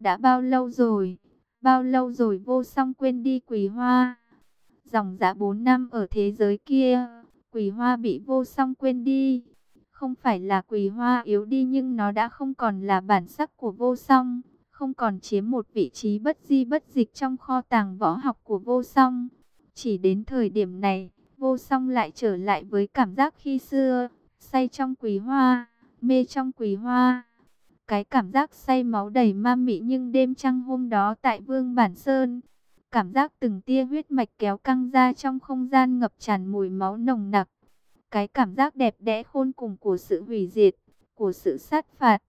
đã bao lâu rồi, bao lâu rồi vô song quên đi quỳ hoa. Dòng dã 4 năm ở thế giới kia, quỳ hoa bị vô song quên đi. Không phải là quỳ hoa yếu đi nhưng nó đã không còn là bản sắc của vô song, không còn chiếm một vị trí bất di bất dịch trong kho tàng võ học của vô song. Chỉ đến thời điểm này, vô song lại trở lại với cảm giác khi xưa, say trong quỳ hoa, mê trong quỳ hoa. Cái cảm giác say máu đầy ma mị nhưng đêm trăng hôm đó tại Vương Bản Sơn, cảm giác từng tia huyết mạch kéo căng ra trong không gian ngập tràn mùi máu nồng nặc. Cái cảm giác đẹp đẽ khôn cùng của sự hủy diệt, của sự sát phạt.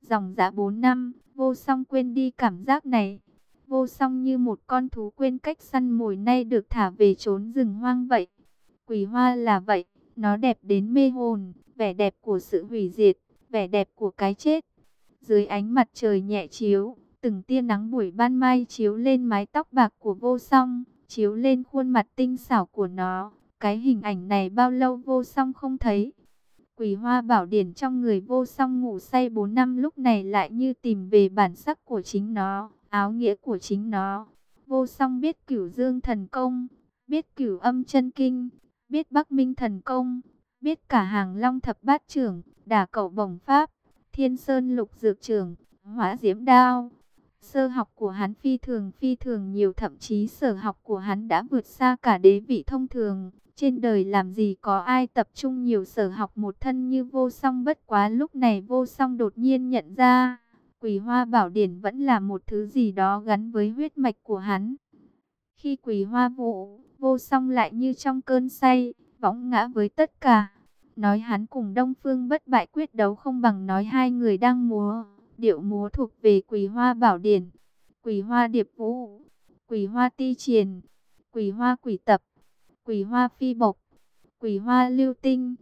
Dòng giá 4 năm, vô song quên đi cảm giác này. Vô song như một con thú quên cách săn mồi nay được thả về trốn rừng hoang vậy. quỷ hoa là vậy, nó đẹp đến mê hồn, vẻ đẹp của sự hủy diệt, vẻ đẹp của cái chết. Dưới ánh mặt trời nhẹ chiếu, từng tia nắng buổi ban mai chiếu lên mái tóc bạc của vô song, chiếu lên khuôn mặt tinh xảo của nó. Cái hình ảnh này bao lâu vô song không thấy. Quỳ hoa bảo điển trong người vô song ngủ say 4 năm lúc này lại như tìm về bản sắc của chính nó, áo nghĩa của chính nó. Vô song biết cửu dương thần công, biết cửu âm chân kinh, biết bắc minh thần công, biết cả hàng long thập bát trưởng, đả cậu bổng pháp, thiên sơn lục dược trưởng, hóa diễm đao. Sơ học của hắn phi thường phi thường nhiều thậm chí sở học của hắn đã vượt xa cả đế vị thông thường. Trên đời làm gì có ai tập trung nhiều sở học một thân như vô song bất quá lúc này vô song đột nhiên nhận ra. Quỳ hoa bảo điển vẫn là một thứ gì đó gắn với huyết mạch của hắn. Khi quỳ hoa vụ, vô song lại như trong cơn say, võng ngã với tất cả. Nói hắn cùng Đông Phương bất bại quyết đấu không bằng nói hai người đang múa. Điệu múa thuộc về quỳ hoa bảo điển, quỳ hoa điệp vũ, quỳ hoa ti triền, quỳ hoa quỷ tập quỳ hoa phi bộc, quỳ hoa lưu tinh,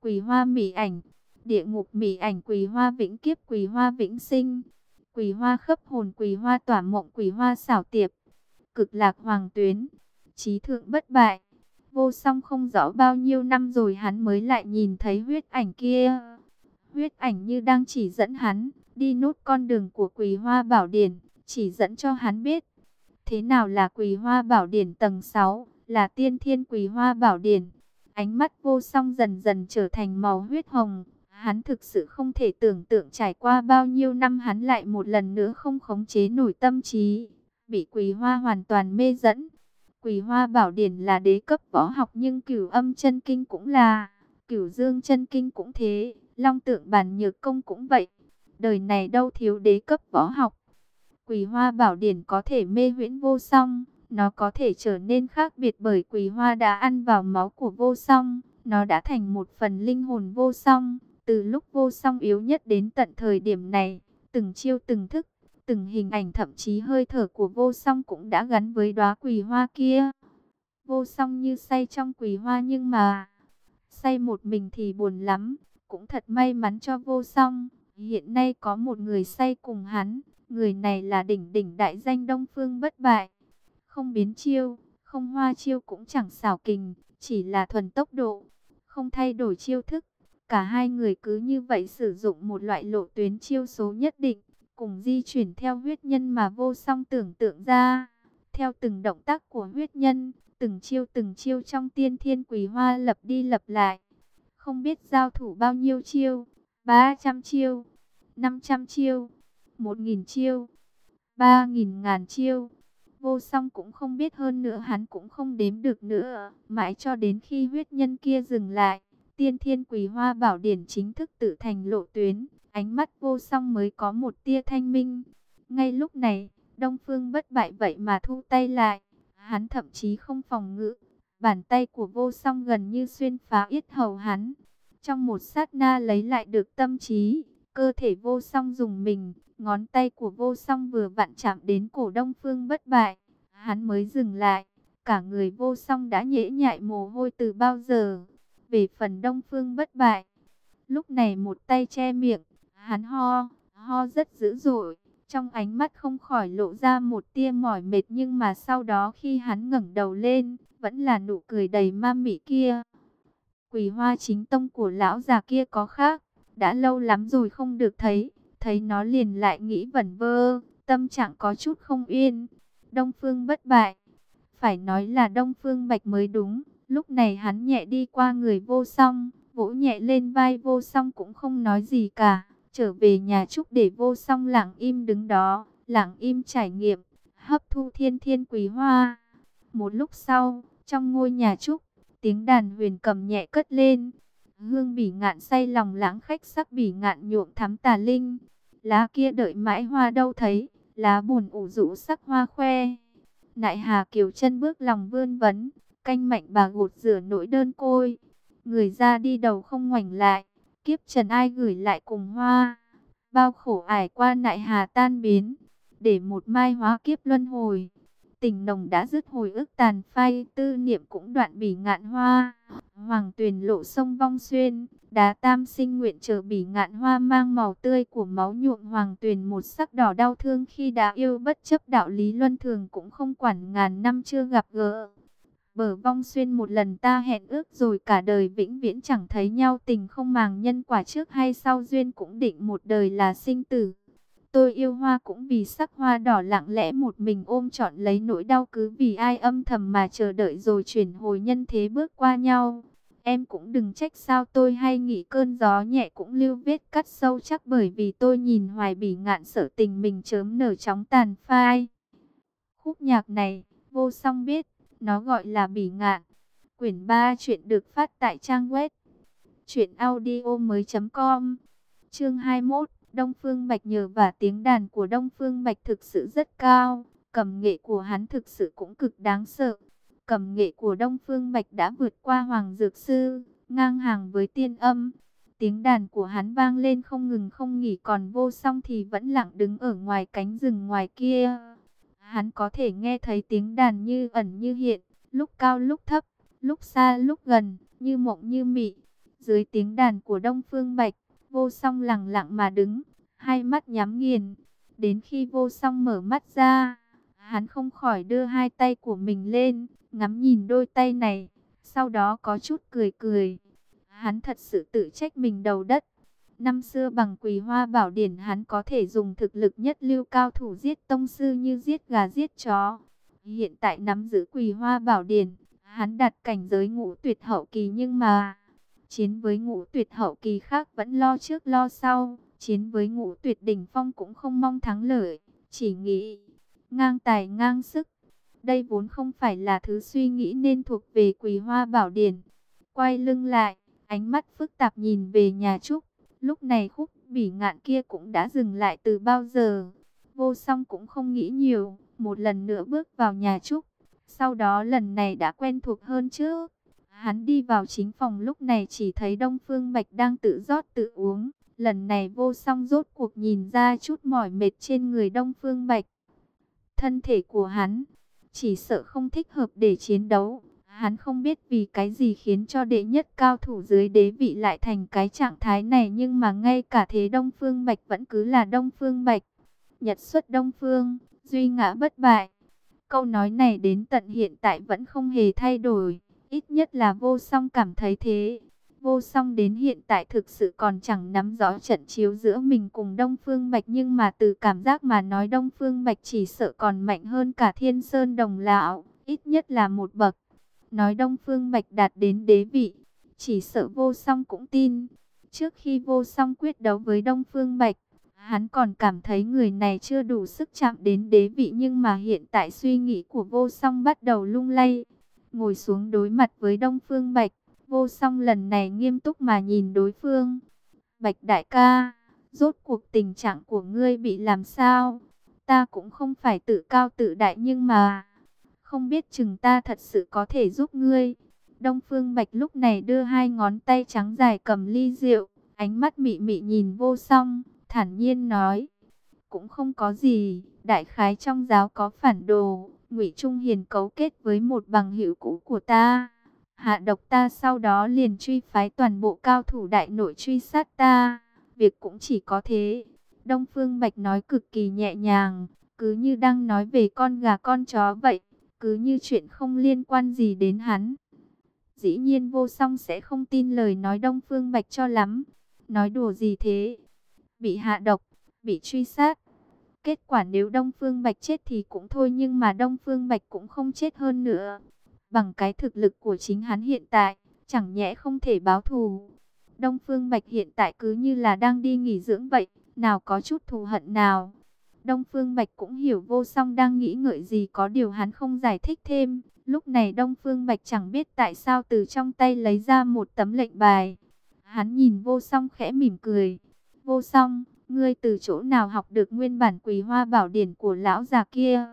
quỳ hoa mỹ ảnh, địa ngục mỹ ảnh quỳ hoa vĩnh kiếp quỳ hoa vĩnh sinh, quỳ hoa khấp hồn quỳ hoa tỏa mộng quỳ hoa xảo tiệp, cực lạc hoàng tuyến, trí thượng bất bại. Vô song không rõ bao nhiêu năm rồi hắn mới lại nhìn thấy huyết ảnh kia. Huyết ảnh như đang chỉ dẫn hắn, đi nốt con đường của quỳ hoa bảo điển, chỉ dẫn cho hắn biết. Thế nào là quỳ hoa bảo điển tầng 6? là tiên thiên quỳ hoa bảo điển. Ánh mắt vô song dần dần trở thành màu huyết hồng. Hắn thực sự không thể tưởng tượng trải qua bao nhiêu năm hắn lại một lần nữa không khống chế nổi tâm trí. Bị quỳ hoa hoàn toàn mê dẫn. Quỳ hoa bảo điển là đế cấp võ học nhưng cửu âm chân kinh cũng là. Cửu dương chân kinh cũng thế. Long tượng bản nhược công cũng vậy. Đời này đâu thiếu đế cấp võ học. Quỳ hoa bảo điển có thể mê huyễn vô song nó có thể trở nên khác biệt bởi quỳ hoa đã ăn vào máu của vô song. Nó đã thành một phần linh hồn vô song. Từ lúc vô song yếu nhất đến tận thời điểm này, từng chiêu từng thức, từng hình ảnh thậm chí hơi thở của vô song cũng đã gắn với đóa quỳ hoa kia. Vô song như say trong quỳ hoa nhưng mà, say một mình thì buồn lắm, cũng thật may mắn cho vô song. Hiện nay có một người say cùng hắn, người này là đỉnh đỉnh đại danh Đông Phương bất bại không biến chiêu, không hoa chiêu cũng chẳng xảo kình, chỉ là thuần tốc độ, không thay đổi chiêu thức. Cả hai người cứ như vậy sử dụng một loại lộ tuyến chiêu số nhất định, cùng di chuyển theo huyết nhân mà vô song tưởng tượng ra. Theo từng động tác của huyết nhân, từng chiêu từng chiêu trong tiên thiên quỳ hoa lập đi lập lại. Không biết giao thủ bao nhiêu chiêu, 300 chiêu, 500 chiêu, 1.000 chiêu, 3.000 ngàn chiêu. Vô song cũng không biết hơn nữa hắn cũng không đếm được nữa. Mãi cho đến khi huyết nhân kia dừng lại, tiên thiên quỳ hoa bảo điển chính thức tự thành lộ tuyến. Ánh mắt vô song mới có một tia thanh minh. Ngay lúc này, Đông Phương bất bại vậy mà thu tay lại. Hắn thậm chí không phòng ngự. Bàn tay của vô song gần như xuyên phá yết hầu hắn. Trong một sát na lấy lại được tâm trí, cơ thể vô song dùng mình, Ngón tay của vô song vừa vặn chạm đến cổ đông phương bất bại. Hắn mới dừng lại. Cả người vô song đã nhễ nhại mồ hôi từ bao giờ. Về phần đông phương bất bại. Lúc này một tay che miệng. Hắn ho, ho rất dữ dội. Trong ánh mắt không khỏi lộ ra một tia mỏi mệt nhưng mà sau đó khi hắn ngẩng đầu lên, vẫn là nụ cười đầy ma mị kia. Quỳ hoa chính tông của lão già kia có khác, đã lâu lắm rồi không được thấy thấy nó liền lại nghĩ vẩn vơ, tâm trạng có chút không yên. Đông Phương bất bại. Phải nói là Đông Phương Bạch mới đúng. Lúc này hắn nhẹ đi qua người vô song, vỗ nhẹ lên vai vô song cũng không nói gì cả. Trở về nhà Trúc để vô song lặng im đứng đó, lặng im trải nghiệm, hấp thu thiên thiên quý hoa. Một lúc sau, trong ngôi nhà Trúc, tiếng đàn huyền cầm nhẹ cất lên. Hương bỉ ngạn say lòng lãng khách sắc bỉ ngạn nhuộm thắm tà linh. Lá kia đợi mãi hoa đâu thấy, lá buồn ủ rũ sắc hoa khoe. Nại hà kiều chân bước lòng vươn vấn, canh mạnh bà gột rửa nỗi đơn côi. Người ra đi đầu không ngoảnh lại, kiếp trần ai gửi lại cùng hoa. Bao khổ ải qua nại hà tan biến, để một mai hóa kiếp luân hồi. Tình nồng đã dứt hồi ức tàn phai, tư niệm cũng đoạn bỉ ngạn hoa. Hoàng tuyền lộ sông vong xuyên, đá tam sinh nguyện chờ bỉ ngạn hoa mang màu tươi của máu nhuộm hoàng tuyền một sắc đỏ đau thương khi đã yêu bất chấp đạo lý luân thường cũng không quản ngàn năm chưa gặp gỡ. Bờ vong xuyên một lần ta hẹn ước rồi cả đời vĩnh viễn chẳng thấy nhau tình không màng nhân quả trước hay sau duyên cũng định một đời là sinh tử. Tôi yêu hoa cũng vì sắc hoa đỏ lặng lẽ một mình ôm trọn lấy nỗi đau cứ vì ai âm thầm mà chờ đợi rồi chuyển hồi nhân thế bước qua nhau. Em cũng đừng trách sao tôi hay nghĩ cơn gió nhẹ cũng lưu vết cắt sâu chắc bởi vì tôi nhìn hoài bỉ ngạn sở tình mình chớm nở chóng tàn phai. Khúc nhạc này, vô song biết, nó gọi là bỉ ngạn. Quyển 3 chuyện được phát tại trang web truyệnaudiomoi.com Chương 21 Đông Phương Bạch nhờ và tiếng đàn của Đông Phương Bạch thực sự rất cao, cầm nghệ của hắn thực sự cũng cực đáng sợ. Cầm nghệ của Đông Phương Bạch đã vượt qua Hoàng Dược Sư, ngang hàng với tiên âm. Tiếng đàn của hắn vang lên không ngừng không nghỉ còn vô song thì vẫn lặng đứng ở ngoài cánh rừng ngoài kia. Hắn có thể nghe thấy tiếng đàn như ẩn như hiện, lúc cao lúc thấp, lúc xa lúc gần, như mộng như mị. Dưới tiếng đàn của Đông Phương Bạch, vô song lặng lặng mà đứng, hai mắt nhắm nghiền. Đến khi vô song mở mắt ra, hắn không khỏi đưa hai tay của mình lên, ngắm nhìn đôi tay này, sau đó có chút cười cười. Hắn thật sự tự trách mình đầu đất. Năm xưa bằng quỳ hoa bảo điển hắn có thể dùng thực lực nhất lưu cao thủ giết tông sư như giết gà giết chó. Hiện tại nắm giữ quỳ hoa bảo điển, hắn đặt cảnh giới ngũ tuyệt hậu kỳ nhưng mà chiến với ngũ tuyệt hậu kỳ khác vẫn lo trước lo sau. Chiến với ngũ tuyệt đỉnh phong cũng không mong thắng lợi, chỉ nghĩ ngang tài ngang sức. Đây vốn không phải là thứ suy nghĩ nên thuộc về quỳ hoa bảo điển. Quay lưng lại, ánh mắt phức tạp nhìn về nhà Trúc. Lúc này khúc bỉ ngạn kia cũng đã dừng lại từ bao giờ. Vô song cũng không nghĩ nhiều, một lần nữa bước vào nhà Trúc. Sau đó lần này đã quen thuộc hơn chứ Hắn đi vào chính phòng lúc này chỉ thấy Đông Phương Bạch đang tự rót tự uống. Lần này vô song rốt cuộc nhìn ra chút mỏi mệt trên người Đông Phương Bạch. Thân thể của hắn chỉ sợ không thích hợp để chiến đấu. Hắn không biết vì cái gì khiến cho đệ nhất cao thủ dưới đế vị lại thành cái trạng thái này nhưng mà ngay cả thế Đông Phương Bạch vẫn cứ là Đông Phương Bạch. Nhật xuất Đông Phương, duy ngã bất bại. Câu nói này đến tận hiện tại vẫn không hề thay đổi, ít nhất là vô song cảm thấy thế. Vô song đến hiện tại thực sự còn chẳng nắm rõ trận chiếu giữa mình cùng Đông Phương Bạch nhưng mà từ cảm giác mà nói Đông Phương Bạch chỉ sợ còn mạnh hơn cả Thiên Sơn Đồng Lão, ít nhất là một bậc. Nói Đông Phương Bạch đạt đến đế vị, chỉ sợ vô song cũng tin. Trước khi vô song quyết đấu với Đông Phương Bạch, hắn còn cảm thấy người này chưa đủ sức chạm đến đế vị nhưng mà hiện tại suy nghĩ của vô song bắt đầu lung lay. Ngồi xuống đối mặt với Đông Phương Bạch, Vô song lần này nghiêm túc mà nhìn đối phương. Bạch đại ca, rốt cuộc tình trạng của ngươi bị làm sao? Ta cũng không phải tự cao tự đại nhưng mà... Không biết chừng ta thật sự có thể giúp ngươi. Đông Phương Bạch lúc này đưa hai ngón tay trắng dài cầm ly rượu. Ánh mắt mị mị nhìn vô song, thản nhiên nói. Cũng không có gì, đại khái trong giáo có phản đồ. ngụy Trung Hiền cấu kết với một bằng hữu cũ của ta Hạ độc ta sau đó liền truy phái toàn bộ cao thủ đại nội truy sát ta. Việc cũng chỉ có thế. Đông Phương Bạch nói cực kỳ nhẹ nhàng, cứ như đang nói về con gà con chó vậy, cứ như chuyện không liên quan gì đến hắn. Dĩ nhiên vô song sẽ không tin lời nói Đông Phương Bạch cho lắm. Nói đùa gì thế? Bị hạ độc, bị truy sát. Kết quả nếu Đông Phương Bạch chết thì cũng thôi nhưng mà Đông Phương Bạch cũng không chết hơn nữa. Bằng cái thực lực của chính hắn hiện tại, chẳng nhẽ không thể báo thù. Đông Phương Bạch hiện tại cứ như là đang đi nghỉ dưỡng vậy, nào có chút thù hận nào. Đông Phương Bạch cũng hiểu vô song đang nghĩ ngợi gì có điều hắn không giải thích thêm. Lúc này Đông Phương Bạch chẳng biết tại sao từ trong tay lấy ra một tấm lệnh bài. Hắn nhìn vô song khẽ mỉm cười. Vô song, ngươi từ chỗ nào học được nguyên bản quỳ hoa bảo điển của lão già kia?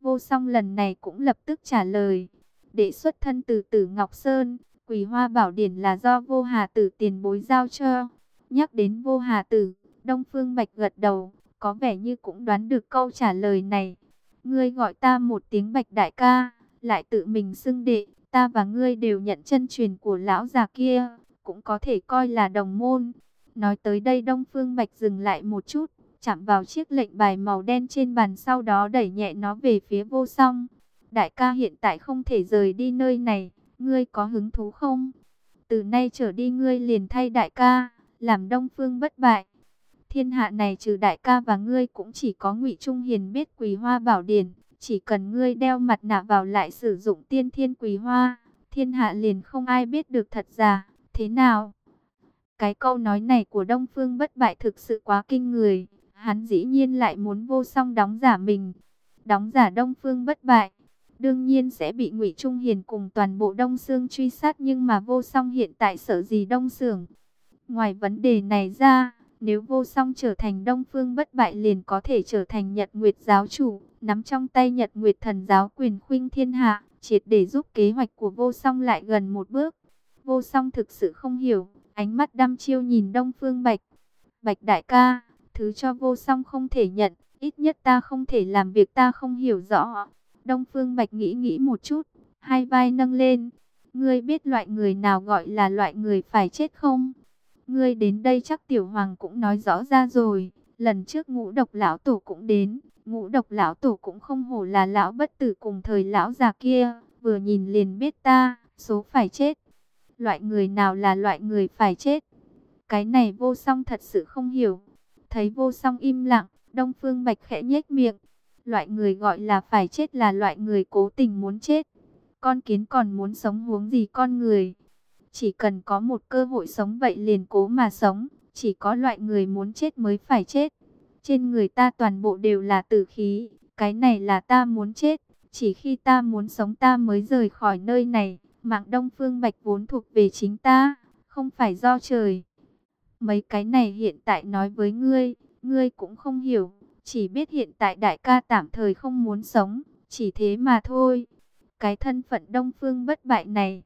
Vô song lần này cũng lập tức trả lời. Đệ xuất thân từ tử Ngọc Sơn, quỳ hoa bảo điển là do vô hà tử tiền bối giao cho. Nhắc đến vô hà tử, Đông Phương Bạch gật đầu, có vẻ như cũng đoán được câu trả lời này. Ngươi gọi ta một tiếng Bạch đại ca, lại tự mình xưng đệ, ta và ngươi đều nhận chân truyền của lão già kia, cũng có thể coi là đồng môn. Nói tới đây Đông Phương Bạch dừng lại một chút, chạm vào chiếc lệnh bài màu đen trên bàn sau đó đẩy nhẹ nó về phía vô song. Đại ca hiện tại không thể rời đi nơi này, ngươi có hứng thú không? Từ nay trở đi ngươi liền thay đại ca, làm Đông Phương bất bại. Thiên hạ này trừ đại ca và ngươi cũng chỉ có ngụy Trung Hiền biết quỳ hoa bảo điển. Chỉ cần ngươi đeo mặt nạ vào lại sử dụng tiên thiên quỳ hoa, thiên hạ liền không ai biết được thật giả, thế nào? Cái câu nói này của Đông Phương bất bại thực sự quá kinh người, hắn dĩ nhiên lại muốn vô song đóng giả mình. Đóng giả Đông Phương bất bại, đương nhiên sẽ bị ngụy Trung Hiền cùng toàn bộ Đông Sương truy sát nhưng mà vô song hiện tại sợ gì Đông Sưởng. Ngoài vấn đề này ra, nếu vô song trở thành Đông Phương bất bại liền có thể trở thành Nhật Nguyệt giáo chủ, nắm trong tay Nhật Nguyệt thần giáo quyền khuynh thiên hạ, triệt để giúp kế hoạch của vô song lại gần một bước. Vô song thực sự không hiểu, ánh mắt đăm chiêu nhìn Đông Phương Bạch. Bạch đại ca, thứ cho vô song không thể nhận, ít nhất ta không thể làm việc ta không hiểu rõ. Đông Phương Bạch nghĩ nghĩ một chút, hai vai nâng lên. Ngươi biết loại người nào gọi là loại người phải chết không? Ngươi đến đây chắc tiểu hoàng cũng nói rõ ra rồi. Lần trước ngũ độc lão tổ cũng đến. Ngũ độc lão tổ cũng không hổ là lão bất tử cùng thời lão già kia. Vừa nhìn liền biết ta, số phải chết. Loại người nào là loại người phải chết? Cái này vô song thật sự không hiểu. Thấy vô song im lặng, Đông Phương Bạch khẽ nhếch miệng. Loại người gọi là phải chết là loại người cố tình muốn chết. Con kiến còn muốn sống huống gì con người? Chỉ cần có một cơ hội sống vậy liền cố mà sống. Chỉ có loại người muốn chết mới phải chết. Trên người ta toàn bộ đều là tử khí. Cái này là ta muốn chết. Chỉ khi ta muốn sống ta mới rời khỏi nơi này. Mạng Đông Phương Bạch vốn thuộc về chính ta. Không phải do trời. Mấy cái này hiện tại nói với ngươi. Ngươi cũng không hiểu. Chỉ biết hiện tại đại ca tạm thời không muốn sống. Chỉ thế mà thôi. Cái thân phận Đông Phương bất bại này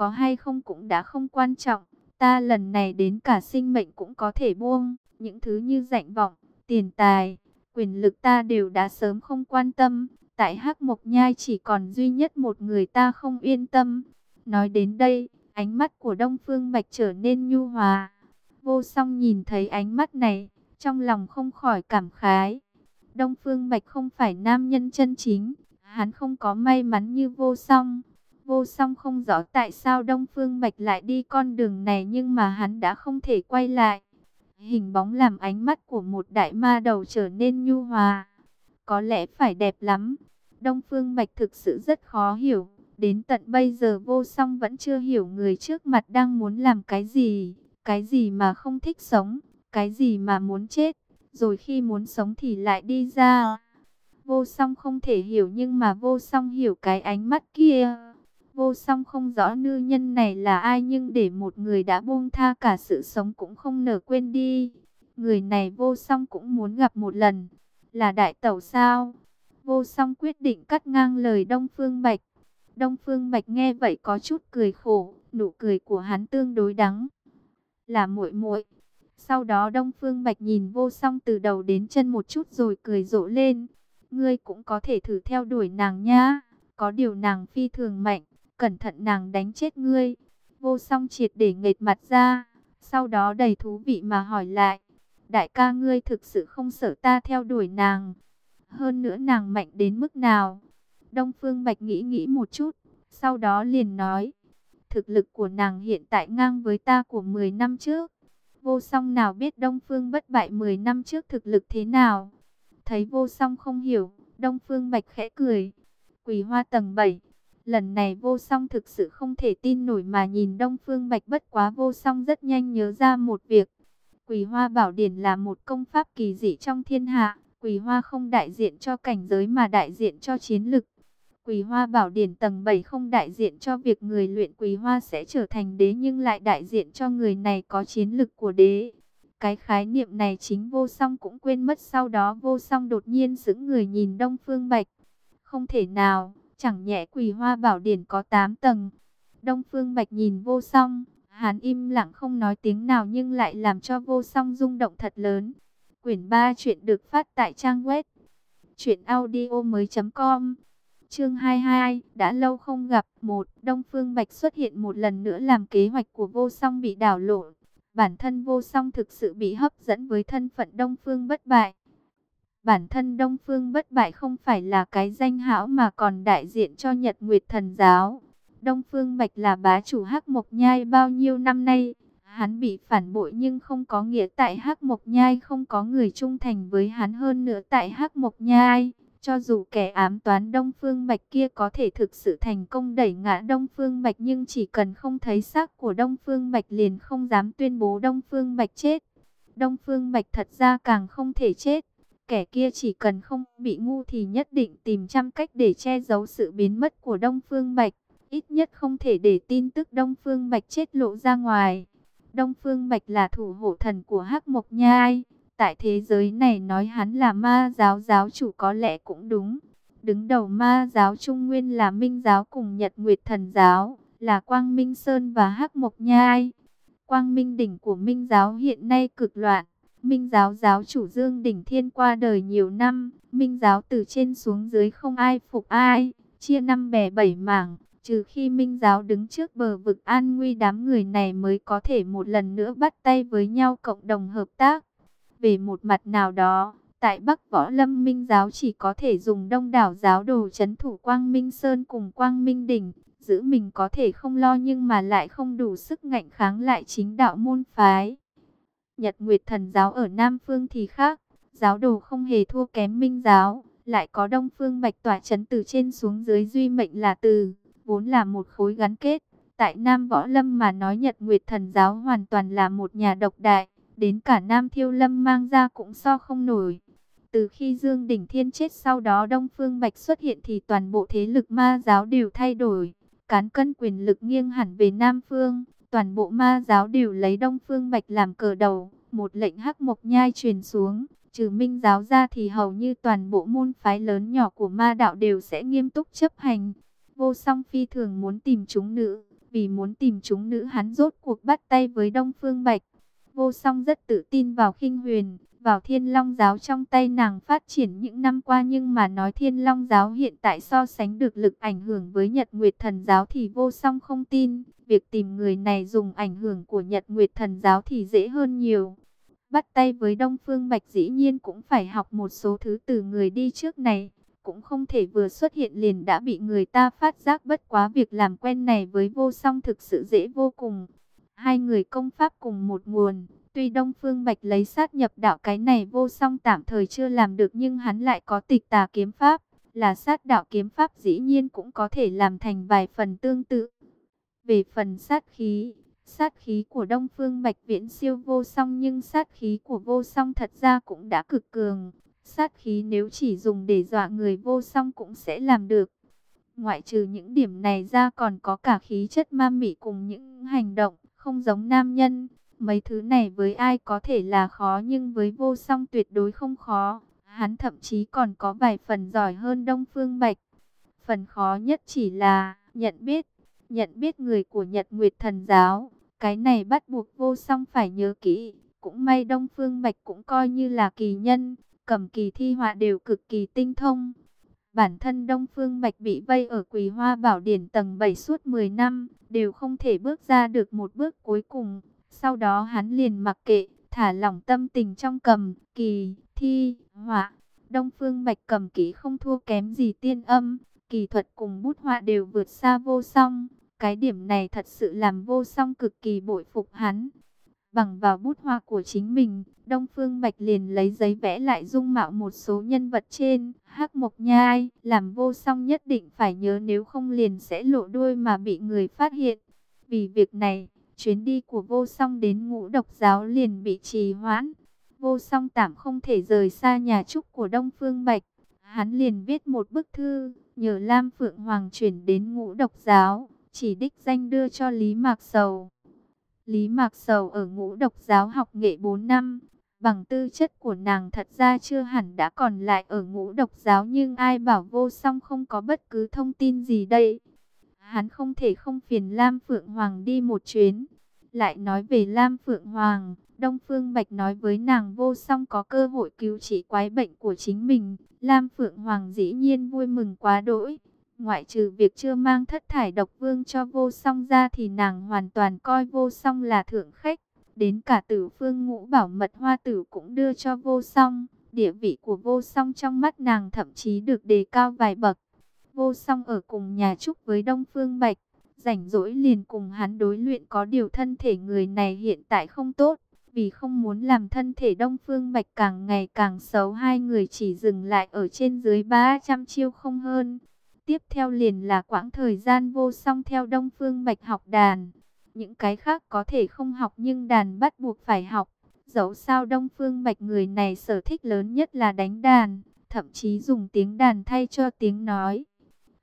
có hay không cũng đã không quan trọng. Ta lần này đến cả sinh mệnh cũng có thể buông, những thứ như rảnh vọng, tiền tài, quyền lực ta đều đã sớm không quan tâm. Tại Hắc Mộc Nhai chỉ còn duy nhất một người ta không yên tâm. Nói đến đây, ánh mắt của Đông Phương Bạch trở nên nhu hòa. Vô song nhìn thấy ánh mắt này, trong lòng không khỏi cảm khái. Đông Phương Bạch không phải nam nhân chân chính, hắn không có may mắn như vô song. Vô song không rõ tại sao Đông Phương Bạch lại đi con đường này nhưng mà hắn đã không thể quay lại. Hình bóng làm ánh mắt của một đại ma đầu trở nên nhu hòa. Có lẽ phải đẹp lắm. Đông Phương Bạch thực sự rất khó hiểu. Đến tận bây giờ vô song vẫn chưa hiểu người trước mặt đang muốn làm cái gì. Cái gì mà không thích sống. Cái gì mà muốn chết. Rồi khi muốn sống thì lại đi ra. Vô song không thể hiểu nhưng mà vô song hiểu cái ánh mắt kia. Vô song không rõ nữ nhân này là ai nhưng để một người đã buông tha cả sự sống cũng không nở quên đi. Người này vô song cũng muốn gặp một lần. Là đại tẩu sao? Vô song quyết định cắt ngang lời Đông Phương Bạch. Đông Phương Bạch nghe vậy có chút cười khổ, nụ cười của hắn tương đối đắng. Là muội muội. Sau đó Đông Phương Bạch nhìn vô song từ đầu đến chân một chút rồi cười rộ lên. Ngươi cũng có thể thử theo đuổi nàng nhá. Có điều nàng phi thường mạnh cẩn thận nàng đánh chết ngươi. Vô song triệt để nghệt mặt ra, sau đó đầy thú vị mà hỏi lại. Đại ca ngươi thực sự không sợ ta theo đuổi nàng. Hơn nữa nàng mạnh đến mức nào? Đông Phương Bạch nghĩ nghĩ một chút, sau đó liền nói. Thực lực của nàng hiện tại ngang với ta của 10 năm trước. Vô song nào biết Đông Phương bất bại 10 năm trước thực lực thế nào? Thấy vô song không hiểu, Đông Phương Bạch khẽ cười. Quỳ hoa tầng 7. Lần này vô song thực sự không thể tin nổi mà nhìn Đông Phương Bạch bất quá vô song rất nhanh nhớ ra một việc. Quỳ hoa bảo điển là một công pháp kỳ dị trong thiên hạ. Quỳ hoa không đại diện cho cảnh giới mà đại diện cho chiến lực. Quỳ hoa bảo điển tầng 7 không đại diện cho việc người luyện quỳ hoa sẽ trở thành đế nhưng lại đại diện cho người này có chiến lực của đế. Cái khái niệm này chính vô song cũng quên mất sau đó vô song đột nhiên giữ người nhìn Đông Phương Bạch. Không thể nào, chẳng nhẹ quỳ hoa bảo điển có 8 tầng. Đông Phương Bạch nhìn vô song, hắn im lặng không nói tiếng nào nhưng lại làm cho vô song rung động thật lớn. Quyển 3 chuyện được phát tại trang web chuyện audio mới.com Chương 22, đã lâu không gặp, một Đông Phương Bạch xuất hiện một lần nữa làm kế hoạch của vô song bị đảo lộn. Bản thân vô song thực sự bị hấp dẫn với thân phận Đông Phương bất bại. Bản thân Đông Phương bất bại không phải là cái danh hão mà còn đại diện cho Nhật Nguyệt Thần Giáo. Đông Phương Bạch là bá chủ Hắc Mộc Nhai bao nhiêu năm nay. Hắn bị phản bội nhưng không có nghĩa tại Hắc Mộc Nhai không có người trung thành với hắn hơn nữa tại Hắc Mộc Nhai. Cho dù kẻ ám toán Đông Phương Bạch kia có thể thực sự thành công đẩy ngã Đông Phương Bạch nhưng chỉ cần không thấy xác của Đông Phương Bạch liền không dám tuyên bố Đông Phương Bạch chết. Đông Phương Bạch thật ra càng không thể chết. Kẻ kia chỉ cần không bị ngu thì nhất định tìm trăm cách để che giấu sự biến mất của Đông Phương Bạch. Ít nhất không thể để tin tức Đông Phương Bạch chết lộ ra ngoài. Đông Phương Bạch là thủ hộ thần của Hắc Mộc Nhai. Tại thế giới này nói hắn là ma giáo giáo chủ có lẽ cũng đúng. Đứng đầu ma giáo Trung Nguyên là Minh giáo cùng Nhật Nguyệt Thần giáo, là Quang Minh Sơn và Hắc Mộc Nhai. Quang Minh đỉnh của Minh giáo hiện nay cực loạn. Minh giáo giáo chủ Dương Đỉnh Thiên qua đời nhiều năm, Minh giáo từ trên xuống dưới không ai phục ai, chia năm bè bảy mảng, trừ khi Minh giáo đứng trước bờ vực an nguy đám người này mới có thể một lần nữa bắt tay với nhau cộng đồng hợp tác. Về một mặt nào đó, tại Bắc Võ Lâm Minh giáo chỉ có thể dùng đông đảo giáo đồ chấn thủ Quang Minh Sơn cùng Quang Minh Đỉnh, giữ mình có thể không lo nhưng mà lại không đủ sức ngạnh kháng lại chính đạo môn phái. Nhật Nguyệt Thần giáo ở Nam Phương thì khác, giáo đồ không hề thua kém Minh giáo, lại có Đông Phương Bạch tỏa chấn từ trên xuống dưới duy mệnh là từ, vốn là một khối gắn kết. Tại Nam Võ Lâm mà nói Nhật Nguyệt Thần giáo hoàn toàn là một nhà độc đại đến cả Nam Thiêu Lâm mang ra cũng so không nổi. Từ khi Dương Đỉnh Thiên chết sau đó Đông Phương Bạch xuất hiện thì toàn bộ thế lực ma giáo đều thay đổi. Cán cân quyền lực nghiêng hẳn về Nam Phương, toàn bộ ma giáo đều lấy Đông Phương Bạch làm cờ đầu. Một lệnh hắc mộc nhai truyền xuống, trừ minh giáo ra thì hầu như toàn bộ môn phái lớn nhỏ của ma đạo đều sẽ nghiêm túc chấp hành. Vô song phi thường muốn tìm chúng nữ, vì muốn tìm chúng nữ hắn rốt cuộc bắt tay với Đông Phương Bạch. Vô song rất tự tin vào khinh huyền, vào thiên long giáo trong tay nàng phát triển những năm qua nhưng mà nói thiên long giáo hiện tại so sánh được lực ảnh hưởng với nhật nguyệt thần giáo thì vô song không tin. Việc tìm người này dùng ảnh hưởng của nhật nguyệt thần giáo thì dễ hơn nhiều. Bắt tay với Đông Phương Bạch dĩ nhiên cũng phải học một số thứ từ người đi trước này. Cũng không thể vừa xuất hiện liền đã bị người ta phát giác bất quá việc làm quen này với vô song thực sự dễ vô cùng. Hai người công pháp cùng một nguồn, tuy Đông Phương Bạch lấy sát nhập đạo cái này vô song tạm thời chưa làm được nhưng hắn lại có tịch tà kiếm pháp, là sát đạo kiếm pháp dĩ nhiên cũng có thể làm thành vài phần tương tự. Về phần sát khí, sát khí của Đông Phương Bạch viễn siêu vô song nhưng sát khí của vô song thật ra cũng đã cực cường. Sát khí nếu chỉ dùng để dọa người vô song cũng sẽ làm được. Ngoại trừ những điểm này ra còn có cả khí chất ma mị cùng những hành động không giống nam nhân. Mấy thứ này với ai có thể là khó nhưng với vô song tuyệt đối không khó. Hắn thậm chí còn có vài phần giỏi hơn Đông Phương Bạch. Phần khó nhất chỉ là nhận biết, nhận biết người của Nhật Nguyệt Thần Giáo. Cái này bắt buộc vô song phải nhớ kỹ. Cũng may Đông Phương Bạch cũng coi như là kỳ nhân, cầm kỳ thi họa đều cực kỳ tinh thông. Bản thân Đông Phương Bạch bị vây ở Quỳ Hoa Bảo Điển tầng 7 suốt 10 năm, đều không thể bước ra được một bước cuối cùng. Sau đó hắn liền mặc kệ, thả lỏng tâm tình trong cầm, kỳ, thi, họa. Đông Phương Bạch cầm kỹ không thua kém gì tiên âm, kỳ thuật cùng bút họa đều vượt xa vô song. Cái điểm này thật sự làm vô song cực kỳ bội phục hắn. Bằng vào bút họa của chính mình, Đông Phương Bạch liền lấy giấy vẽ lại dung mạo một số nhân vật trên. hắc Mộc Nhai, làm vô song nhất định phải nhớ nếu không liền sẽ lộ đuôi mà bị người phát hiện. Vì việc này, chuyến đi của vô song đến ngũ độc giáo liền bị trì hoãn. Vô song tạm không thể rời xa nhà trúc của Đông Phương Bạch. Hắn liền viết một bức thư, nhờ Lam Phượng Hoàng chuyển đến ngũ độc giáo, chỉ đích danh đưa cho Lý Mạc Sầu. Lý Mạc Sầu ở ngũ độc giáo học nghệ 4 năm, bằng tư chất của nàng thật ra chưa hẳn đã còn lại ở ngũ độc giáo nhưng ai bảo vô song không có bất cứ thông tin gì đây. Hắn không thể không phiền Lam Phượng Hoàng đi một chuyến. Lại nói về Lam Phượng Hoàng, Đông Phương Bạch nói với nàng vô song có cơ hội cứu trị quái bệnh của chính mình. Lam Phượng Hoàng dĩ nhiên vui mừng quá đỗi. Ngoại trừ việc chưa mang thất thải độc vương cho vô song ra thì nàng hoàn toàn coi vô song là thượng khách. Đến cả tử phương ngũ bảo mật hoa tử cũng đưa cho vô song. Địa vị của vô song trong mắt nàng thậm chí được đề cao vài bậc. Vô song ở cùng nhà trúc với Đông Phương Bạch. Rảnh rỗi liền cùng hắn đối luyện có điều thân thể người này hiện tại không tốt. Vì không muốn làm thân thể Đông Phương Bạch càng ngày càng xấu hai người chỉ dừng lại ở trên dưới 300 chiêu không hơn. Tiếp theo liền là quãng thời gian vô song theo Đông Phương Bạch học đàn. Những cái khác có thể không học nhưng đàn bắt buộc phải học. Dẫu sao Đông Phương Bạch người này sở thích lớn nhất là đánh đàn, thậm chí dùng tiếng đàn thay cho tiếng nói.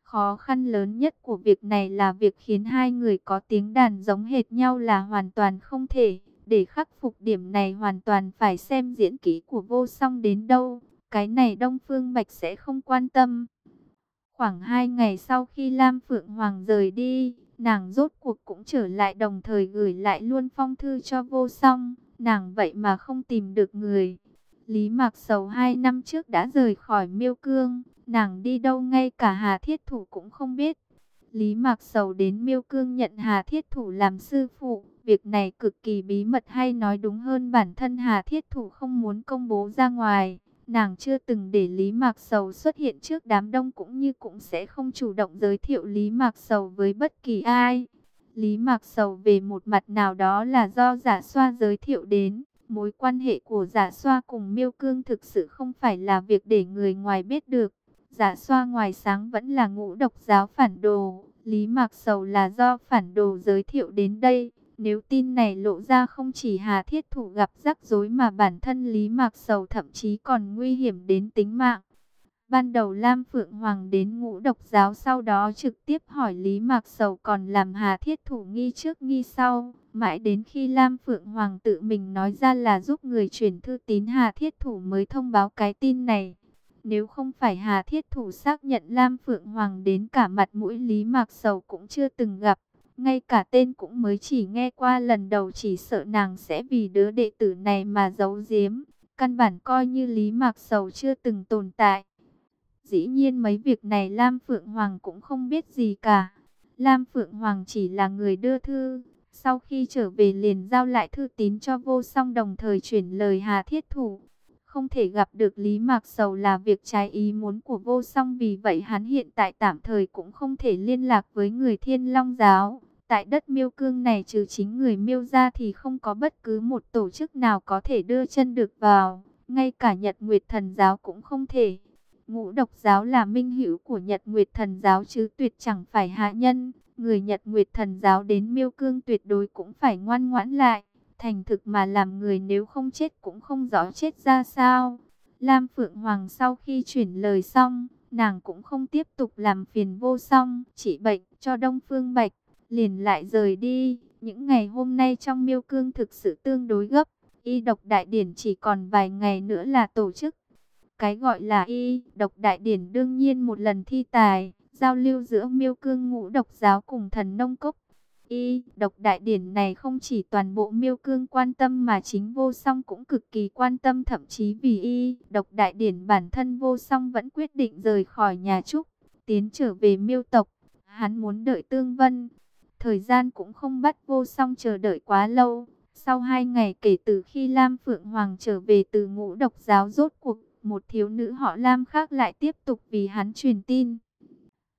Khó khăn lớn nhất của việc này là việc khiến hai người có tiếng đàn giống hệt nhau là hoàn toàn không thể. Để khắc phục điểm này hoàn toàn phải xem diễn kỹ của vô song đến đâu. Cái này Đông Phương Bạch sẽ không quan tâm. Khoảng hai ngày sau khi Lam Phượng Hoàng rời đi, nàng rốt cuộc cũng trở lại đồng thời gửi lại luôn phong thư cho vô song. Nàng vậy mà không tìm được người. Lý Mạc Sầu hai năm trước đã rời khỏi miêu cương, nàng đi đâu ngay cả Hà Thiết Thủ cũng không biết. Lý Mạc Sầu đến miêu cương nhận Hà Thiết Thủ làm sư phụ, việc này cực kỳ bí mật hay nói đúng hơn bản thân Hà Thiết Thủ không muốn công bố ra ngoài. Nàng chưa từng để Lý Mạc Sầu xuất hiện trước đám đông cũng như cũng sẽ không chủ động giới thiệu Lý Mạc Sầu với bất kỳ ai. Lý Mạc Sầu về một mặt nào đó là do giả xoa giới thiệu đến. Mối quan hệ của giả xoa cùng miêu cương thực sự không phải là việc để người ngoài biết được. Giả xoa ngoài sáng vẫn là ngũ độc giáo phản đồ. Lý Mạc Sầu là do phản đồ giới thiệu đến đây. Nếu tin này lộ ra không chỉ Hà Thiết Thủ gặp rắc rối mà bản thân Lý Mạc Sầu thậm chí còn nguy hiểm đến tính mạng. Ban đầu Lam Phượng Hoàng đến ngũ độc giáo sau đó trực tiếp hỏi Lý Mạc Sầu còn làm Hà Thiết Thủ nghi trước nghi sau. Mãi đến khi Lam Phượng Hoàng tự mình nói ra là giúp người chuyển thư tín Hà Thiết Thủ mới thông báo cái tin này. Nếu không phải Hà Thiết Thủ xác nhận Lam Phượng Hoàng đến cả mặt mũi Lý Mạc Sầu cũng chưa từng gặp. Ngay cả tên cũng mới chỉ nghe qua lần đầu chỉ sợ nàng sẽ vì đứa đệ tử này mà giấu giếm. Căn bản coi như Lý Mạc Sầu chưa từng tồn tại. Dĩ nhiên mấy việc này Lam Phượng Hoàng cũng không biết gì cả. Lam Phượng Hoàng chỉ là người đưa thư. Sau khi trở về liền giao lại thư tín cho vô song đồng thời chuyển lời Hà Thiết Thủ. Không thể gặp được Lý Mạc Sầu là việc trái ý muốn của vô song vì vậy hắn hiện tại tạm thời cũng không thể liên lạc với người Thiên Long Giáo. Tại đất miêu cương này trừ chính người miêu ra thì không có bất cứ một tổ chức nào có thể đưa chân được vào. Ngay cả Nhật Nguyệt Thần Giáo cũng không thể. Ngũ độc giáo là minh hữu của Nhật Nguyệt Thần Giáo chứ tuyệt chẳng phải hạ nhân. Người Nhật Nguyệt Thần Giáo đến miêu cương tuyệt đối cũng phải ngoan ngoãn lại. Thành thực mà làm người nếu không chết cũng không rõ chết ra sao. Lam Phượng Hoàng sau khi chuyển lời xong, nàng cũng không tiếp tục làm phiền vô song, chỉ bệnh cho Đông Phương Bạch liền lại rời đi. Những ngày hôm nay trong miêu cương thực sự tương đối gấp. Y độc đại điển chỉ còn vài ngày nữa là tổ chức. Cái gọi là y độc đại điển đương nhiên một lần thi tài, giao lưu giữa miêu cương ngũ độc giáo cùng thần nông cốc. Y độc đại điển này không chỉ toàn bộ miêu cương quan tâm mà chính vô song cũng cực kỳ quan tâm thậm chí vì y độc đại điển bản thân vô song vẫn quyết định rời khỏi nhà trúc, tiến trở về miêu tộc. Hắn muốn đợi tương vân, Thời gian cũng không bắt vô song chờ đợi quá lâu. Sau hai ngày kể từ khi Lam Phượng Hoàng trở về từ ngũ độc giáo rốt cuộc, một thiếu nữ họ Lam khác lại tiếp tục vì hắn truyền tin.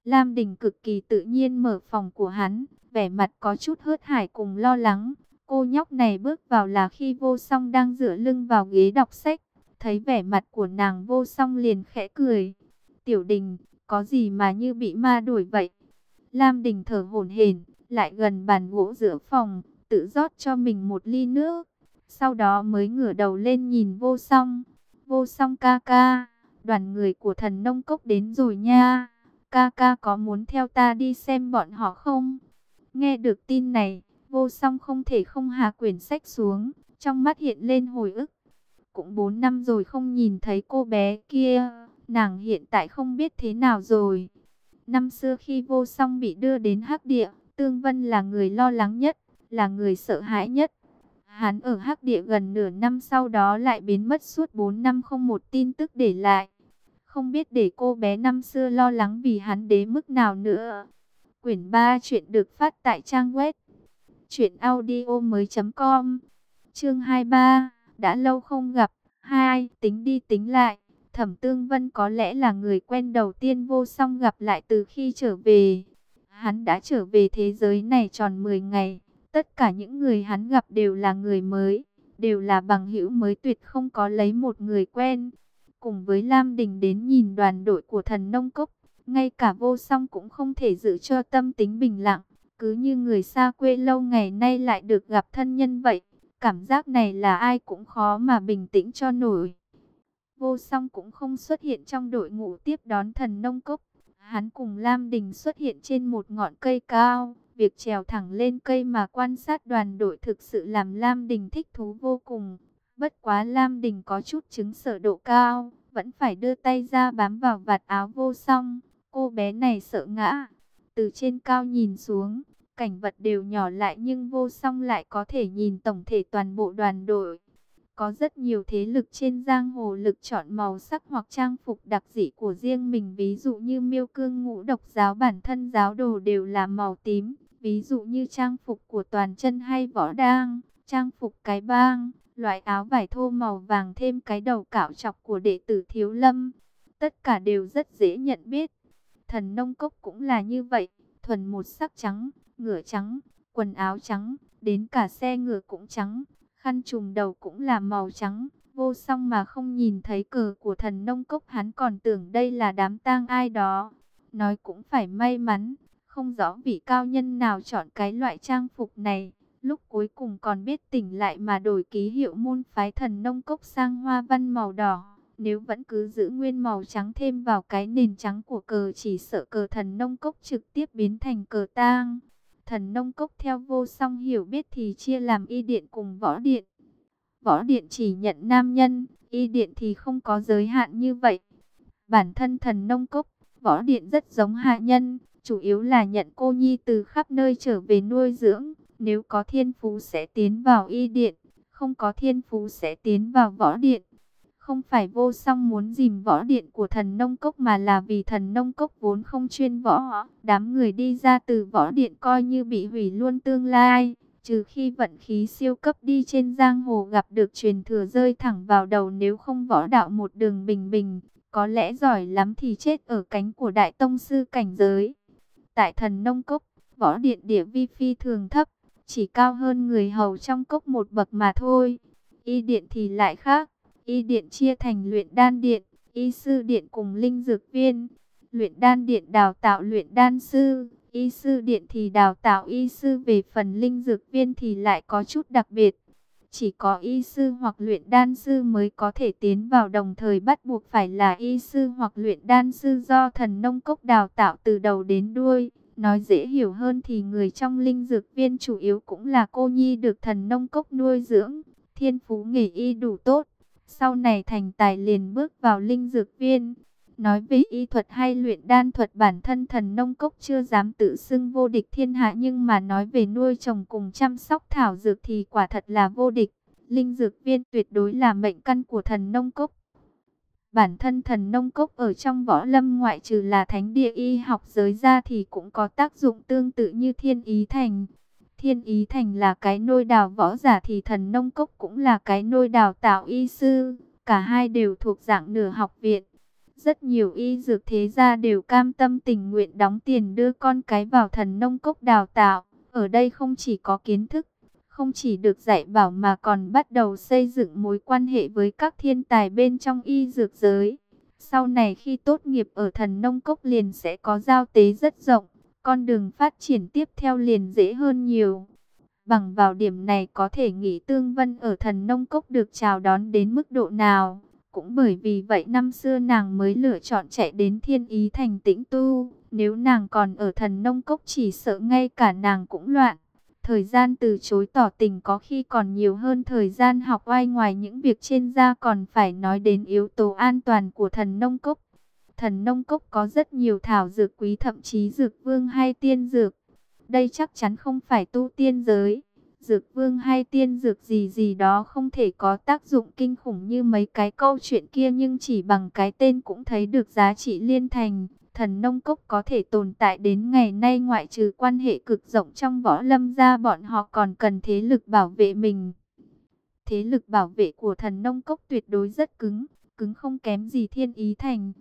Lam Đình cực kỳ tự nhiên mở phòng của hắn, vẻ mặt có chút hớt hải cùng lo lắng. Cô nhóc này bước vào là khi vô song đang dựa lưng vào ghế đọc sách. Thấy vẻ mặt của nàng vô song liền khẽ cười. Tiểu đình, có gì mà như bị ma đuổi vậy? Lam đình thở hổn hển, lại gần bàn gỗ giữa phòng, tự rót cho mình một ly nước. Sau đó mới ngửa đầu lên nhìn vô song. Vô song ca ca, đoàn người của thần nông cốc đến rồi nha. Ca ca có muốn theo ta đi xem bọn họ không? Nghe được tin này, vô song không thể không hạ quyển sách xuống, trong mắt hiện lên hồi ức. Cũng 4 năm rồi không nhìn thấy cô bé kia, nàng hiện tại không biết thế nào rồi. Năm xưa khi vô song bị đưa đến hắc địa, Tương Vân là người lo lắng nhất, là người sợ hãi nhất. Hắn ở hắc địa gần nửa năm sau đó lại biến mất suốt 4 năm không một tin tức để lại. Không biết để cô bé năm xưa lo lắng vì hắn đế mức nào nữa. Quyển 3 chuyện được phát tại trang web truyệnaudiomoi.com. Chương 23, đã lâu không gặp. Hai, tính đi tính lại, Thẩm Tương Vân có lẽ là người quen đầu tiên vô song gặp lại từ khi trở về. Hắn đã trở về thế giới này tròn 10 ngày, tất cả những người hắn gặp đều là người mới, đều là bằng hữu mới tuyệt không có lấy một người quen. Cùng với Lam Đình đến nhìn đoàn đội của thần nông cốc, ngay cả vô song cũng không thể giữ cho tâm tính bình lặng, cứ như người xa quê lâu ngày nay lại được gặp thân nhân vậy. Cảm giác này là ai cũng khó mà bình tĩnh cho nổi. Vô song cũng không xuất hiện trong đội ngũ tiếp đón thần nông cốc. Hắn cùng Lam Đình xuất hiện trên một ngọn cây cao. Việc trèo thẳng lên cây mà quan sát đoàn đội thực sự làm Lam Đình thích thú vô cùng. Bất quá Lam Đình có chút chứng sợ độ cao, vẫn phải đưa tay ra bám vào vạt áo vô song. Cô bé này sợ ngã. Từ trên cao nhìn xuống, cảnh vật đều nhỏ lại nhưng vô song lại có thể nhìn tổng thể toàn bộ đoàn đội. Có rất nhiều thế lực trên giang hồ lực chọn màu sắc hoặc trang phục đặc dị của riêng mình. Ví dụ như miêu cương ngũ độc giáo bản thân giáo đồ đều là màu tím. Ví dụ như trang phục của toàn chân hay võ đang, trang phục cái bang, loại áo vải thô màu vàng thêm cái đầu cạo chọc của đệ tử thiếu lâm. Tất cả đều rất dễ nhận biết. Thần nông cốc cũng là như vậy, thuần một sắc trắng, ngựa trắng, quần áo trắng, đến cả xe ngựa cũng trắng, khăn trùm đầu cũng là màu trắng. Vô song mà không nhìn thấy cờ của thần nông cốc hắn còn tưởng đây là đám tang ai đó. Nói cũng phải may mắn, không rõ vị cao nhân nào chọn cái loại trang phục này. Lúc cuối cùng còn biết tỉnh lại mà đổi ký hiệu môn phái thần nông cốc sang hoa văn màu đỏ. Nếu vẫn cứ giữ nguyên màu trắng thêm vào cái nền trắng của cờ chỉ sợ cờ thần nông cốc trực tiếp biến thành cờ tang. Thần nông cốc theo vô song hiểu biết thì chia làm y điện cùng võ điện. Võ điện chỉ nhận nam nhân, y điện thì không có giới hạn như vậy. Bản thân thần nông cốc, võ điện rất giống hạ nhân, chủ yếu là nhận cô nhi từ khắp nơi trở về nuôi dưỡng. Nếu có thiên phú sẽ tiến vào y điện, không có thiên phú sẽ tiến vào võ điện. Không phải vô song muốn dìm võ điện của thần nông cốc mà là vì thần nông cốc vốn không chuyên võ. Đám người đi ra từ võ điện coi như bị hủy luôn tương lai. Trừ khi vận khí siêu cấp đi trên giang hồ gặp được truyền thừa rơi thẳng vào đầu nếu không võ đạo một đường bình bình. Có lẽ giỏi lắm thì chết ở cánh của đại tông sư cảnh giới. Tại thần nông cốc, võ điện địa vi phi thường thấp, chỉ cao hơn người hầu trong cốc một bậc mà thôi. Y điện thì lại khác Y điện chia thành luyện đan điện, y sư điện cùng linh dược viên. Luyện đan điện đào tạo luyện đan sư, y sư điện thì đào tạo y sư về phần linh dược viên thì lại có chút đặc biệt. Chỉ có y sư hoặc luyện đan sư mới có thể tiến vào đồng thời bắt buộc phải là y sư hoặc luyện đan sư do thần nông cốc đào tạo từ đầu đến đuôi. Nói dễ hiểu hơn thì người trong linh dược viên chủ yếu cũng là cô nhi được thần nông cốc nuôi dưỡng, thiên phú nghề y đủ tốt. Sau này thành tài liền bước vào linh dược viên. Nói về y thuật hay luyện đan thuật bản thân thần nông cốc chưa dám tự xưng vô địch thiên hạ, nhưng mà nói về nuôi trồng cùng chăm sóc thảo dược thì quả thật là vô địch. Linh dược viên tuyệt đối là mệnh căn của thần nông cốc. Bản thân thần nông cốc ở trong võ lâm, ngoại trừ là thánh địa y học giới ra thì cũng có tác dụng tương tự như thiên ý thành. Thiên Ý Thành là cái nôi đào võ giả thì thần nông cốc cũng là cái nôi đào tạo y sư. Cả hai đều thuộc dạng nửa học viện. Rất nhiều y dược thế gia đều cam tâm tình nguyện đóng tiền đưa con cái vào thần nông cốc đào tạo. Ở đây không chỉ có kiến thức, không chỉ được dạy bảo mà còn bắt đầu xây dựng mối quan hệ với các thiên tài bên trong y dược giới. Sau này khi tốt nghiệp ở thần nông cốc liền sẽ có giao tế rất rộng, con đường phát triển tiếp theo liền dễ hơn nhiều. Bằng vào điểm này có thể nghĩ Tương Vân ở thần nông cốc được chào đón đến mức độ nào. Cũng bởi vì vậy năm xưa nàng mới lựa chọn chạy đến thiên ý thành tĩnh tu. Nếu nàng còn ở thần nông cốc chỉ sợ ngay cả nàng cũng loạn. Thời gian từ chối tỏ tình có khi còn nhiều hơn thời gian học oai ngoài những việc trên da còn phải nói đến yếu tố an toàn của thần nông cốc. Thần nông cốc có rất nhiều thảo dược quý thậm chí dược vương hay tiên dược. Đây chắc chắn không phải tu tiên giới. Dược vương hay tiên dược gì gì đó không thể có tác dụng kinh khủng như mấy cái câu chuyện kia nhưng chỉ bằng cái tên cũng thấy được giá trị liên thành thần nông cốc có thể tồn tại đến ngày nay ngoại trừ quan hệ cực rộng trong võ lâm ra bọn họ còn cần thế lực bảo vệ mình. Thế lực bảo vệ của thần nông cốc tuyệt đối rất cứng, cứng không kém gì thiên ý thành.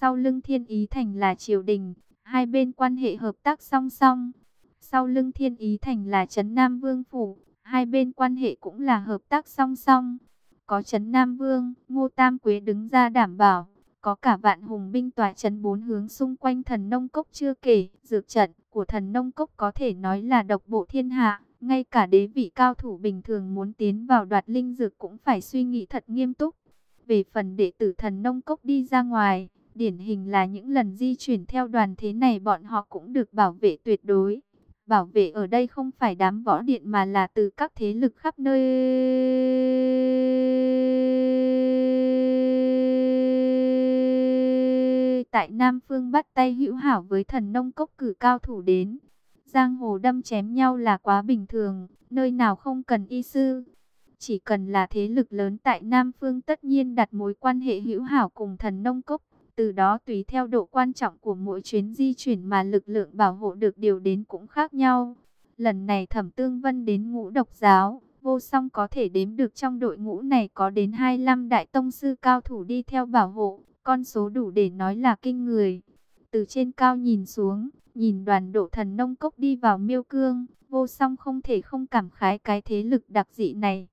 Sau lưng thiên ý thành là triều đình, hai bên quan hệ hợp tác song song. Sau lưng thiên ý thành là Trấn Nam Vương Phủ, hai bên quan hệ cũng là hợp tác song song. Có Trấn Nam Vương, Ngô Tam Quế đứng ra đảm bảo có cả vạn hùng binh tòa chấn bốn hướng xung quanh thần nông cốc chưa kể, dược trận của thần nông cốc có thể nói là độc bộ thiên hạ. Ngay cả đế vị cao thủ bình thường muốn tiến vào đoạt linh dược cũng phải suy nghĩ thật nghiêm túc. Về phần đệ tử thần nông cốc đi ra ngoài, điển hình là những lần di chuyển theo đoàn thế này bọn họ cũng được bảo vệ tuyệt đối. Bảo vệ ở đây không phải đám võ điện mà là từ các thế lực khắp nơi tại Nam Phương bắt tay hữu hảo với thần nông cốc cử cao thủ đến. Giang hồ đâm chém nhau là quá bình thường, nơi nào không cần y sư. Chỉ cần là thế lực lớn tại Nam Phương tất nhiên đặt mối quan hệ hữu hảo cùng thần nông cốc. Từ đó tùy theo độ quan trọng của mỗi chuyến di chuyển mà lực lượng bảo hộ được điều đến cũng khác nhau. Lần này thẩm tương vân đến ngũ độc giáo, vô song có thể đếm được trong đội ngũ này có đến 25 đại tông sư cao thủ đi theo bảo hộ. Con số đủ để nói là kinh người. Từ trên cao nhìn xuống, nhìn đoàn độ thần nông cốc đi vào miêu cương, vô song không thể không cảm khái cái thế lực đặc dị này.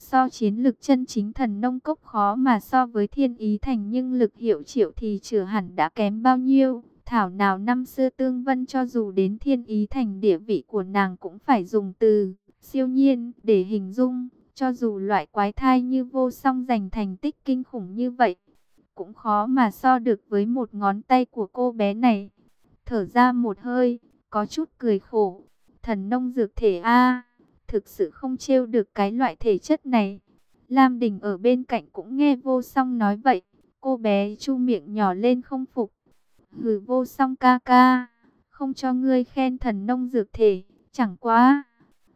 So chiến lực chân chính thần nông cốc khó mà so với thiên ý thành nhưng lực hiệu triệu thì chưa hẳn đã kém bao nhiêu. Thảo nào năm xưa tương vân cho dù đến thiên ý thành địa vị của nàng cũng phải dùng từ siêu nhiên để hình dung. Cho dù loại quái thai như vô song giành thành tích kinh khủng như vậy, cũng khó mà so được với một ngón tay của cô bé này. Thở ra một hơi, có chút cười khổ. Thần nông dược thể A, thực sự không trêu được cái loại thể chất này. Lam Đình ở bên cạnh cũng nghe vô song nói vậy. Cô bé chu miệng nhỏ lên không phục. Hừ vô song ca ca, không cho ngươi khen thần nông dược thể, chẳng quá.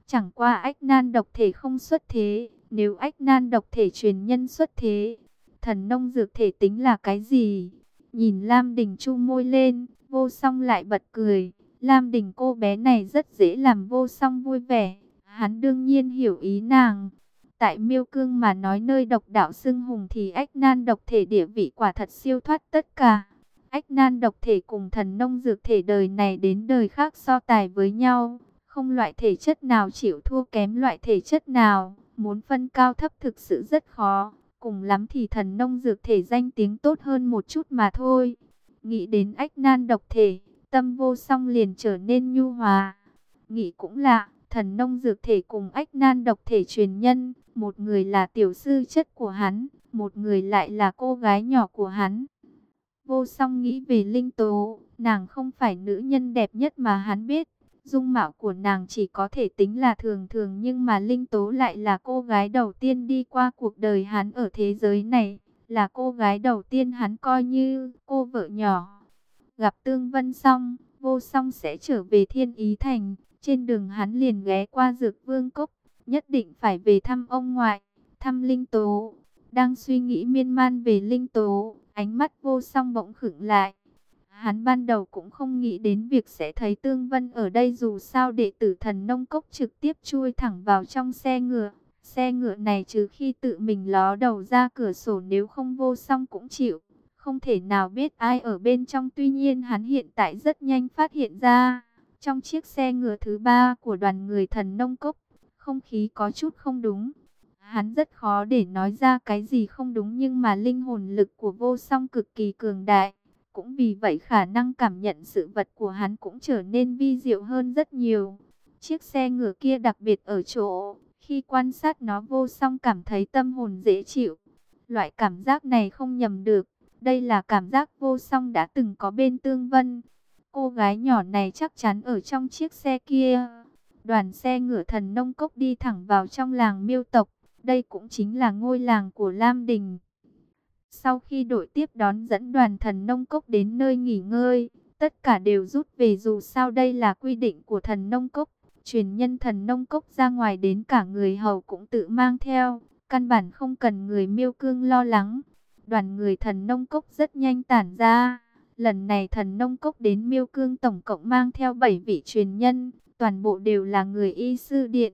Chẳng qua ách nan độc thể không xuất thế, nếu ách nan độc thể truyền nhân xuất thế, thần nông dược thể tính là cái gì? Nhìn Lam Đình chu môi lên, vô song lại bật cười. Lam Đình cô bé này rất dễ làm vô song vui vẻ. Hắn đương nhiên hiểu ý nàng. Tại miêu cương mà nói nơi độc đạo xưng hùng thì ách nan độc thể địa vị quả thật siêu thoát tất cả. Ách nan độc thể cùng thần nông dược thể đời này đến đời khác so tài với nhau. Không loại thể chất nào chịu thua kém loại thể chất nào. Muốn phân cao thấp thực sự rất khó. Cùng lắm thì thần nông dược thể danh tiếng tốt hơn một chút mà thôi. Nghĩ đến ách nan độc thể, tâm vô song liền trở nên nhu hòa. Nghĩ cũng lạ, thần nông dược thể cùng ách nan độc thể truyền nhân. Một người là tiểu sư chất của hắn, một người lại là cô gái nhỏ của hắn. Vô song nghĩ về linh tố, nàng không phải nữ nhân đẹp nhất mà hắn biết. Dung mạo của nàng chỉ có thể tính là thường thường nhưng mà Linh Tố lại là cô gái đầu tiên đi qua cuộc đời hắn ở thế giới này. Là cô gái đầu tiên hắn coi như cô vợ nhỏ. Gặp Tương Vân xong, vô song sẽ trở về Thiên Ý Thành. Trên đường hắn liền ghé qua Dược Vương Cốc, nhất định phải về thăm ông ngoại, thăm Linh Tố. Đang suy nghĩ miên man về Linh Tố, ánh mắt vô song bỗng khựng lại. Hắn ban đầu cũng không nghĩ đến việc sẽ thấy Tương Vân ở đây dù sao đệ tử thần nông cốc trực tiếp chui thẳng vào trong xe ngựa. Xe ngựa này trừ khi tự mình ló đầu ra cửa sổ nếu không vô song cũng chịu. Không thể nào biết ai ở bên trong tuy nhiên hắn hiện tại rất nhanh phát hiện ra. Trong chiếc xe ngựa thứ ba của đoàn người thần nông cốc, không khí có chút không đúng. Hắn rất khó để nói ra cái gì không đúng nhưng mà linh hồn lực của vô song cực kỳ cường đại. Cũng vì vậy khả năng cảm nhận sự vật của hắn cũng trở nên vi diệu hơn rất nhiều. Chiếc xe ngựa kia đặc biệt ở chỗ, khi quan sát nó vô song cảm thấy tâm hồn dễ chịu. Loại cảm giác này không nhầm được, đây là cảm giác vô song đã từng có bên tương vân. Cô gái nhỏ này chắc chắn ở trong chiếc xe kia. Đoàn xe ngựa thần nông cốc đi thẳng vào trong làng miêu tộc. Đây cũng chính là ngôi làng của Lam Đình. Sau khi đội tiếp đón dẫn đoàn thần nông cốc đến nơi nghỉ ngơi, tất cả đều rút về dù sao đây là quy định của thần nông cốc. Truyền nhân thần nông cốc ra ngoài đến cả người hầu cũng tự mang theo, căn bản không cần người miêu cương lo lắng. Đoàn người thần nông cốc rất nhanh tản ra. Lần này thần nông cốc đến miêu cương tổng cộng mang theo 7 vị truyền nhân, toàn bộ đều là người y sư điện.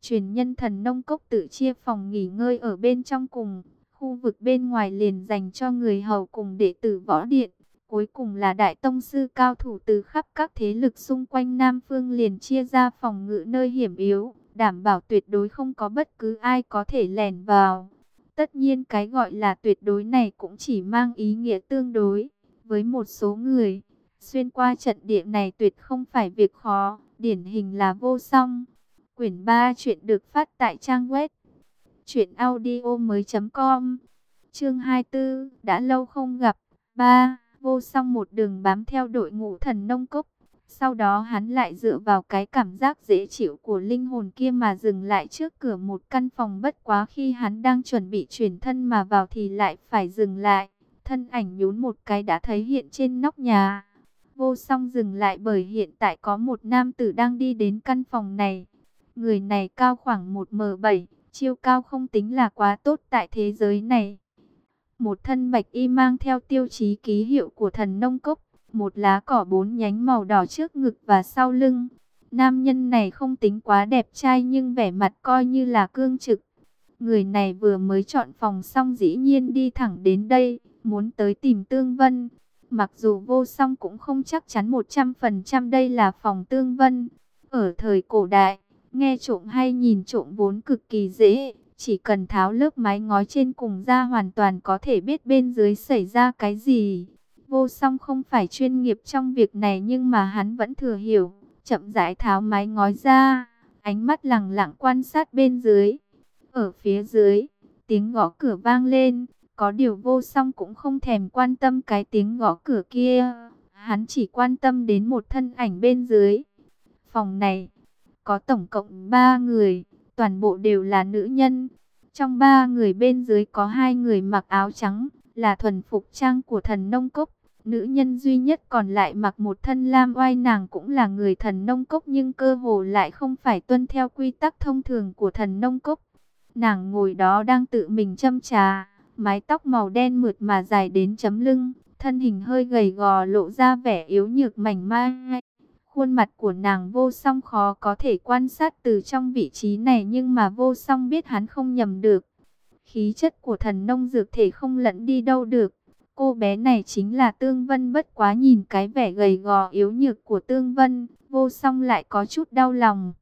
Truyền nhân thần nông cốc tự chia phòng nghỉ ngơi ở bên trong cùng, khu vực bên ngoài liền dành cho người hầu cùng đệ tử võ điện. Cuối cùng là đại tông sư cao thủ từ khắp các thế lực xung quanh Nam Phương liền chia ra phòng ngự nơi hiểm yếu, đảm bảo tuyệt đối không có bất cứ ai có thể lẻn vào. Tất nhiên cái gọi là tuyệt đối này cũng chỉ mang ý nghĩa tương đối. Với một số người, xuyên qua trận địa này tuyệt không phải việc khó, điển hình là vô song. Quyển 3 chuyện được phát tại trang web truyệnaudiomoi.com. Chương 24, đã lâu không gặp. 3. Vô Song một đường bám theo đội ngũ thần nông cốc, sau đó hắn lại dựa vào cái cảm giác dễ chịu của linh hồn kia mà dừng lại trước cửa một căn phòng bất quá khi hắn đang chuẩn bị chuyển thân mà vào thì lại phải dừng lại. Thân ảnh nhún một cái đã thấy hiện trên nóc nhà. Vô song dừng lại bởi hiện tại có một nam tử đang đi đến căn phòng này. Người này cao khoảng 1m7, chiêu cao không tính là quá tốt tại thế giới này. Một thân bạch y mang theo tiêu chí ký hiệu của thần nông cốc, một lá cỏ bốn nhánh màu đỏ trước ngực và sau lưng. Nam nhân này không tính quá đẹp trai nhưng vẻ mặt coi như là cương trực. Người này vừa mới chọn phòng xong dĩ nhiên đi thẳng đến đây, muốn tới tìm Tương Vân. Mặc dù vô song cũng không chắc chắn 100% đây là phòng Tương Vân. Ở thời cổ đại, nghe trộm hay nhìn trộm vốn cực kỳ dễ. Chỉ cần tháo lớp mái ngói trên cùng ra hoàn toàn có thể biết bên dưới xảy ra cái gì. Vô song không phải chuyên nghiệp trong việc này nhưng mà hắn vẫn thừa hiểu. Chậm rãi tháo mái ngói ra, ánh mắt lẳng lặng quan sát bên dưới. Ở phía dưới, tiếng gõ cửa vang lên. Có điều vô song cũng không thèm quan tâm cái tiếng gõ cửa kia. Hắn chỉ quan tâm đến một thân ảnh bên dưới. Phòng này, có tổng cộng 3 người, toàn bộ đều là nữ nhân. Trong ba người bên dưới có hai người mặc áo trắng, là thuần phục trang của thần nông cốc. Nữ nhân duy nhất còn lại mặc một thân lam oai nàng cũng là người thần nông cốc nhưng cơ hồ lại không phải tuân theo quy tắc thông thường của thần nông cốc. Nàng ngồi đó đang tự mình châm trà, mái tóc màu đen mượt mà dài đến chấm lưng, thân hình hơi gầy gò lộ ra vẻ yếu nhược mảnh mai. Khuôn mặt của nàng vô song khó có thể quan sát từ trong vị trí này nhưng mà vô song biết hắn không nhầm được. Khí chất của thần nông dược thể không lẫn đi đâu được. Cô bé này chính là Tương Vân bất quá nhìn cái vẻ gầy gò yếu nhược của Tương Vân, vô song lại có chút đau lòng.